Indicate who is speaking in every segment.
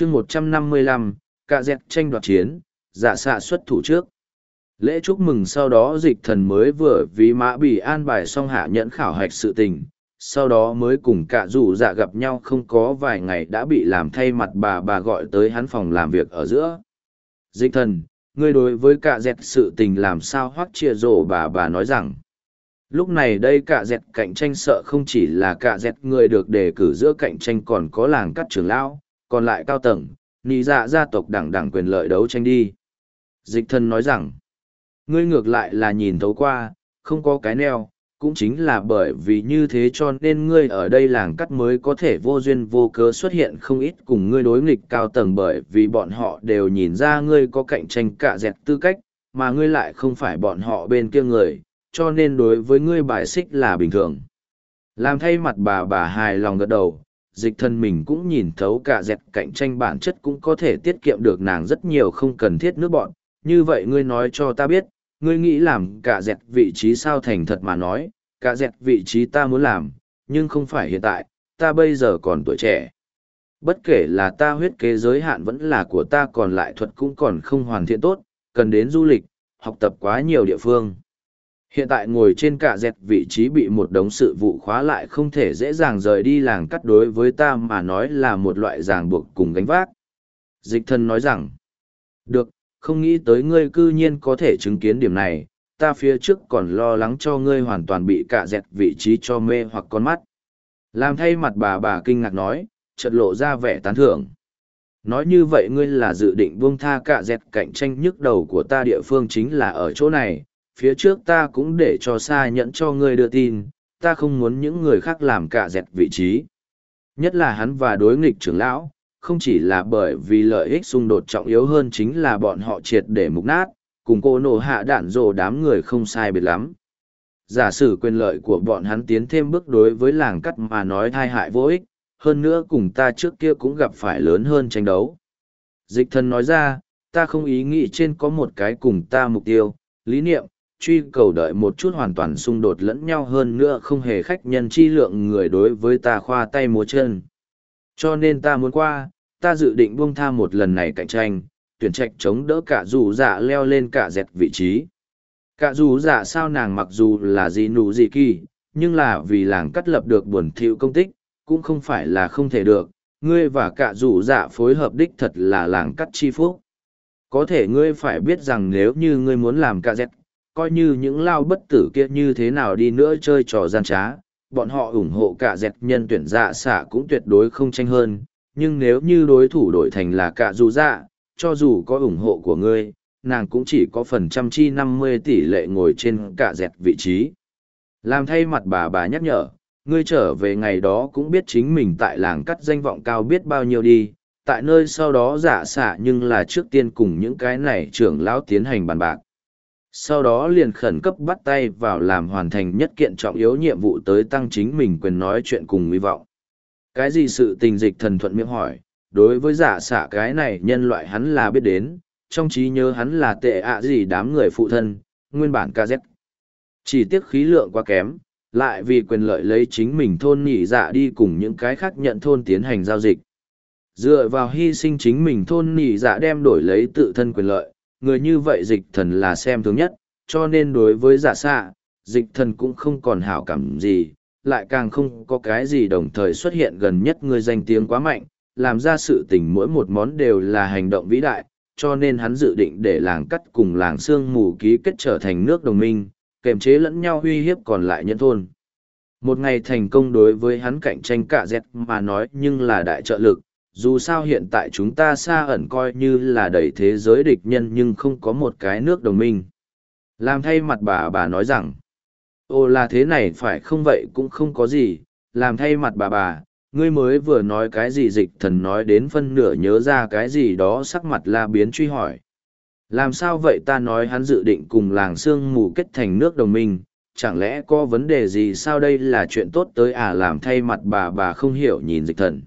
Speaker 1: chương một trăm năm mươi lăm, cạ dẹt tranh đoạt chiến dạ xạ xuất thủ trước. Lễ chúc mừng sau đó dịch thần mới vừa vì mã bị an bài xong hạ nhẫn khảo hạch sự tình, sau đó mới cùng cả rủ dạ gặp nhau không có vài ngày đã bị làm thay mặt bà bà gọi tới hắn phòng làm việc ở giữa. Dịch thần, ngươi đối với cả dẹt sự tình làm sao hoắc chia rổ bà bà nói rằng? Lúc này đây cả dẹt cạnh tranh sợ không chỉ là cả dẹt người được đề cử giữa cạnh tranh còn có làng cắt trường lão còn lại cao tầng nì dạ gia tộc đẳng đẳng quyền lợi đấu tranh đi dịch thân nói rằng ngươi ngược lại là nhìn thấu qua không có cái neo cũng chính là bởi vì như thế cho nên ngươi ở đây làng cắt mới có thể vô duyên vô cớ xuất hiện không ít cùng ngươi đối nghịch cao tầng bởi vì bọn họ đều nhìn ra ngươi có cạnh tranh cả dẹt tư cách, mà ngươi lại không phải bọn họ bên kia người, cho nên đối với ngươi bài xích là bình thường. Làm thay mặt bà bà hài lòng gật đầu, dịch thân mình cũng nhìn thấu cả dẹp cạnh tranh bản chất cũng có thể tiết kiệm được nàng rất nhiều không cần thiết nước bọn, như vậy ngươi nói cho ta biết, ngươi nghĩ làm cả dẹp vị trí sao thành thật mà nói, cả dẹp vị trí ta muốn làm, nhưng không phải hiện tại, ta bây giờ còn tuổi trẻ. Bất kể là ta huyết kế giới hạn vẫn là của ta còn lại thuật cũng còn không hoàn thiện tốt, cần đến du lịch, học tập quá nhiều địa phương. Hiện tại ngồi trên cả dẹt vị trí bị một đống sự vụ khóa lại không thể dễ dàng rời đi làng cắt đối với ta mà nói là một loại ràng buộc cùng gánh vác. Dịch thân nói rằng, được, không nghĩ tới ngươi cư nhiên có thể chứng kiến điểm này, ta phía trước còn lo lắng cho ngươi hoàn toàn bị cả dẹt vị trí cho mê hoặc con mắt. Làm thay mặt bà bà kinh ngạc nói, chợt lộ ra vẻ tán thưởng. Nói như vậy ngươi là dự định buông tha cả dẹt cạnh tranh nhức đầu của ta địa phương chính là ở chỗ này, phía trước ta cũng để cho xa nhẫn cho ngươi đưa tin, ta không muốn những người khác làm cả dẹt vị trí. Nhất là hắn và đối nghịch trưởng lão, không chỉ là bởi vì lợi ích xung đột trọng yếu hơn chính là bọn họ triệt để mục nát, cùng cô nổ hạ đạn rồ đám người không sai biệt lắm. Giả sử quyền lợi của bọn hắn tiến thêm bước đối với làng cắt mà nói thai hại vô ích, hơn nữa cùng ta trước kia cũng gặp phải lớn hơn tranh đấu. Dịch thần nói ra, ta không ý nghĩ trên có một cái cùng ta mục tiêu, lý niệm, truy cầu đợi một chút hoàn toàn xung đột lẫn nhau hơn nữa không hề khách nhân chi lượng người đối với ta khoa tay múa chân. Cho nên ta muốn qua, ta dự định buông tha một lần này cạnh tranh, tuyển trạch chống đỡ cả dù dạ leo lên cả dẹt vị trí. Cả dù dạ sao nàng mặc dù là gì nụ gì kỳ, nhưng là vì làng cắt lập được buồn thiệu công tích, cũng không phải là không thể được, ngươi và cả dù dạ phối hợp đích thật là làng cắt chi phúc. Có thể ngươi phải biết rằng nếu như ngươi muốn làm cả dẹt, coi như những lao bất tử kia như thế nào đi nữa chơi trò gian trá, bọn họ ủng hộ cả dẹt nhân tuyển dạ xạ cũng tuyệt đối không tranh hơn, nhưng nếu như đối thủ đổi thành là cả dù dạ, cho dù có ủng hộ của ngươi, nàng cũng chỉ có phần trăm chi năm mươi tỷ lệ ngồi trên cả dẹt vị trí. Làm thay mặt bà bà nhắc nhở, ngươi trở về ngày đó cũng biết chính mình tại làng cắt danh vọng cao biết bao nhiêu đi, tại nơi sau đó dạ giả xạ nhưng là trước tiên cùng những cái này trưởng lão tiến hành bàn bạc. Sau đó liền khẩn cấp bắt tay vào làm hoàn thành nhất kiện trọng yếu nhiệm vụ tới tăng chính mình quyền nói chuyện cùng hy vọng. Cái gì sự tình dịch thần thuận miệng hỏi, đối với giả xạ cái này nhân loại hắn là biết đến, trong trí nhớ hắn là tệ ạ gì đám người phụ thân, nguyên bản KZ. Chỉ tiếc khí lượng quá kém, lại vì quyền lợi lấy chính mình thôn nhị dạ đi cùng những cái khác nhận thôn tiến hành giao dịch. Dựa vào hy sinh chính mình thôn nhị dạ đem đổi lấy tự thân quyền lợi, người như vậy dịch thần là xem thường nhất, cho nên đối với giả xạ, dịch thần cũng không còn hảo cảm gì, lại càng không có cái gì đồng thời xuất hiện gần nhất người danh tiếng quá mạnh, làm ra sự tình mỗi một món đều là hành động vĩ đại, cho nên hắn dự định để làng cắt cùng làng sương mù ký kết trở thành nước đồng minh, kềm chế lẫn nhau uy hiếp còn lại nhân thôn. Một ngày thành công đối với hắn cạnh tranh cả dẹt mà nói nhưng là đại trợ lực, dù sao hiện tại chúng ta xa ẩn coi như là đầy thế giới địch nhân nhưng không có một cái nước đồng minh. Làm thay mặt bà bà nói rằng, ồ là thế này phải không vậy cũng không có gì, làm thay mặt bà bà, ngươi mới vừa nói cái gì dịch thần nói đến phân nửa nhớ ra cái gì đó sắc mặt la biến truy hỏi. Làm sao vậy ta nói hắn dự định cùng làng sương mù kết thành nước đồng minh, chẳng lẽ có vấn đề gì sao đây là chuyện tốt tới à làm thay mặt bà bà không hiểu nhìn dịch thần.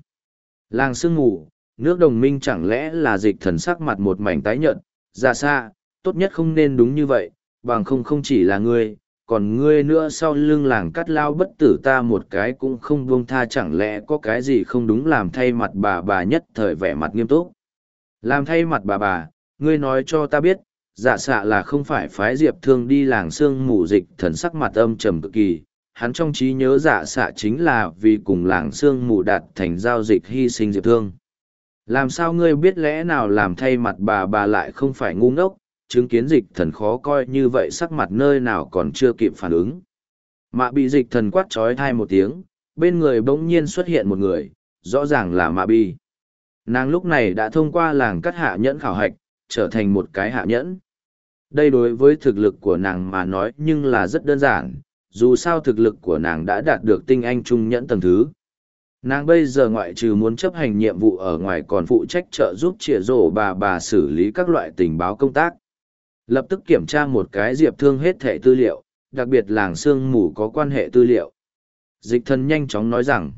Speaker 1: Làng sương ngủ, nước đồng minh chẳng lẽ là dịch thần sắc mặt một mảnh tái nhợt, ra xa, tốt nhất không nên đúng như vậy, bằng không không chỉ là ngươi, còn ngươi nữa sau lưng làng cắt lao bất tử ta một cái cũng không buông tha chẳng lẽ có cái gì không đúng làm thay mặt bà bà nhất thời vẻ mặt nghiêm túc. Làm thay mặt bà bà, ngươi nói cho ta biết, dạ xạ là không phải phái diệp thương đi làng xương mù dịch thần sắc mặt âm trầm cực kỳ. Hắn trong trí nhớ dạ xạ chính là vì cùng làng xương mù đạt thành giao dịch hy sinh diệp thương. Làm sao ngươi biết lẽ nào làm thay mặt bà bà lại không phải ngu ngốc, chứng kiến dịch thần khó coi như vậy sắc mặt nơi nào còn chưa kịp phản ứng. Mạ bị dịch thần quát trói thai một tiếng, bên người bỗng nhiên xuất hiện một người, rõ ràng là mạ bi. Nàng lúc này đã thông qua làng cắt hạ nhẫn khảo hạch, trở thành một cái hạ nhẫn. Đây đối với thực lực của nàng mà nói nhưng là rất đơn giản, dù sao thực lực của nàng đã đạt được tinh anh trung nhẫn tầng thứ. Nàng bây giờ ngoại trừ muốn chấp hành nhiệm vụ ở ngoài còn phụ trách trợ giúp trịa rổ bà bà xử lý các loại tình báo công tác. Lập tức kiểm tra một cái diệp thương hết thẻ tư liệu, đặc biệt làng sương mù có quan hệ tư liệu. Dịch thần nhanh chóng nói rằng,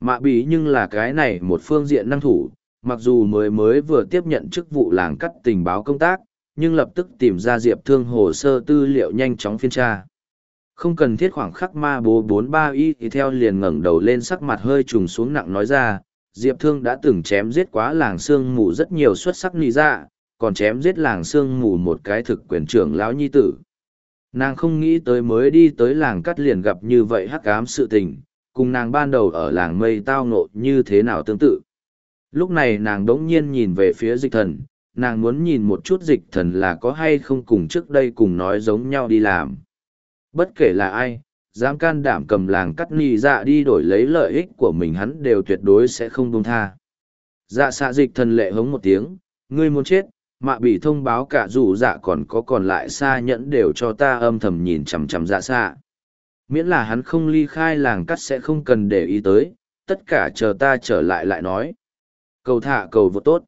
Speaker 1: mạ bí nhưng là cái này một phương diện năng thủ, mặc dù mới mới vừa tiếp nhận chức vụ làng cắt tình báo công tác, nhưng lập tức tìm ra diệp thương hồ sơ tư liệu nhanh chóng phiên tra. Không cần thiết khoảng khắc ma bố bốn ba y thì theo liền ngẩng đầu lên sắc mặt hơi trùng xuống nặng nói ra, Diệp Thương đã từng chém giết quá làng xương mù rất nhiều xuất sắc nì ra, dạ, còn chém giết làng xương mù một cái thực quyền trưởng lão nhi tử. Nàng không nghĩ tới mới đi tới làng cắt liền gặp như vậy hắc ám sự tình, cùng nàng ban đầu ở làng mây tao ngộ như thế nào tương tự. Lúc này nàng đống nhiên nhìn về phía dịch thần, nàng muốn nhìn một chút dịch thần là có hay không cùng trước đây cùng nói giống nhau đi làm. Bất kể là ai, dám can đảm cầm làng cắt nì dạ đi đổi lấy lợi ích của mình hắn đều tuyệt đối sẽ không buông tha. Dạ xạ dịch thần lệ hống một tiếng, ngươi muốn chết, mạ bị thông báo cả dù dạ còn có còn lại xa nhẫn đều cho ta âm thầm nhìn chằm chằm dạ xạ. Miễn là hắn không ly khai làng cắt sẽ không cần để ý tới, tất cả chờ ta trở lại lại nói. Cầu thả cầu vô tốt.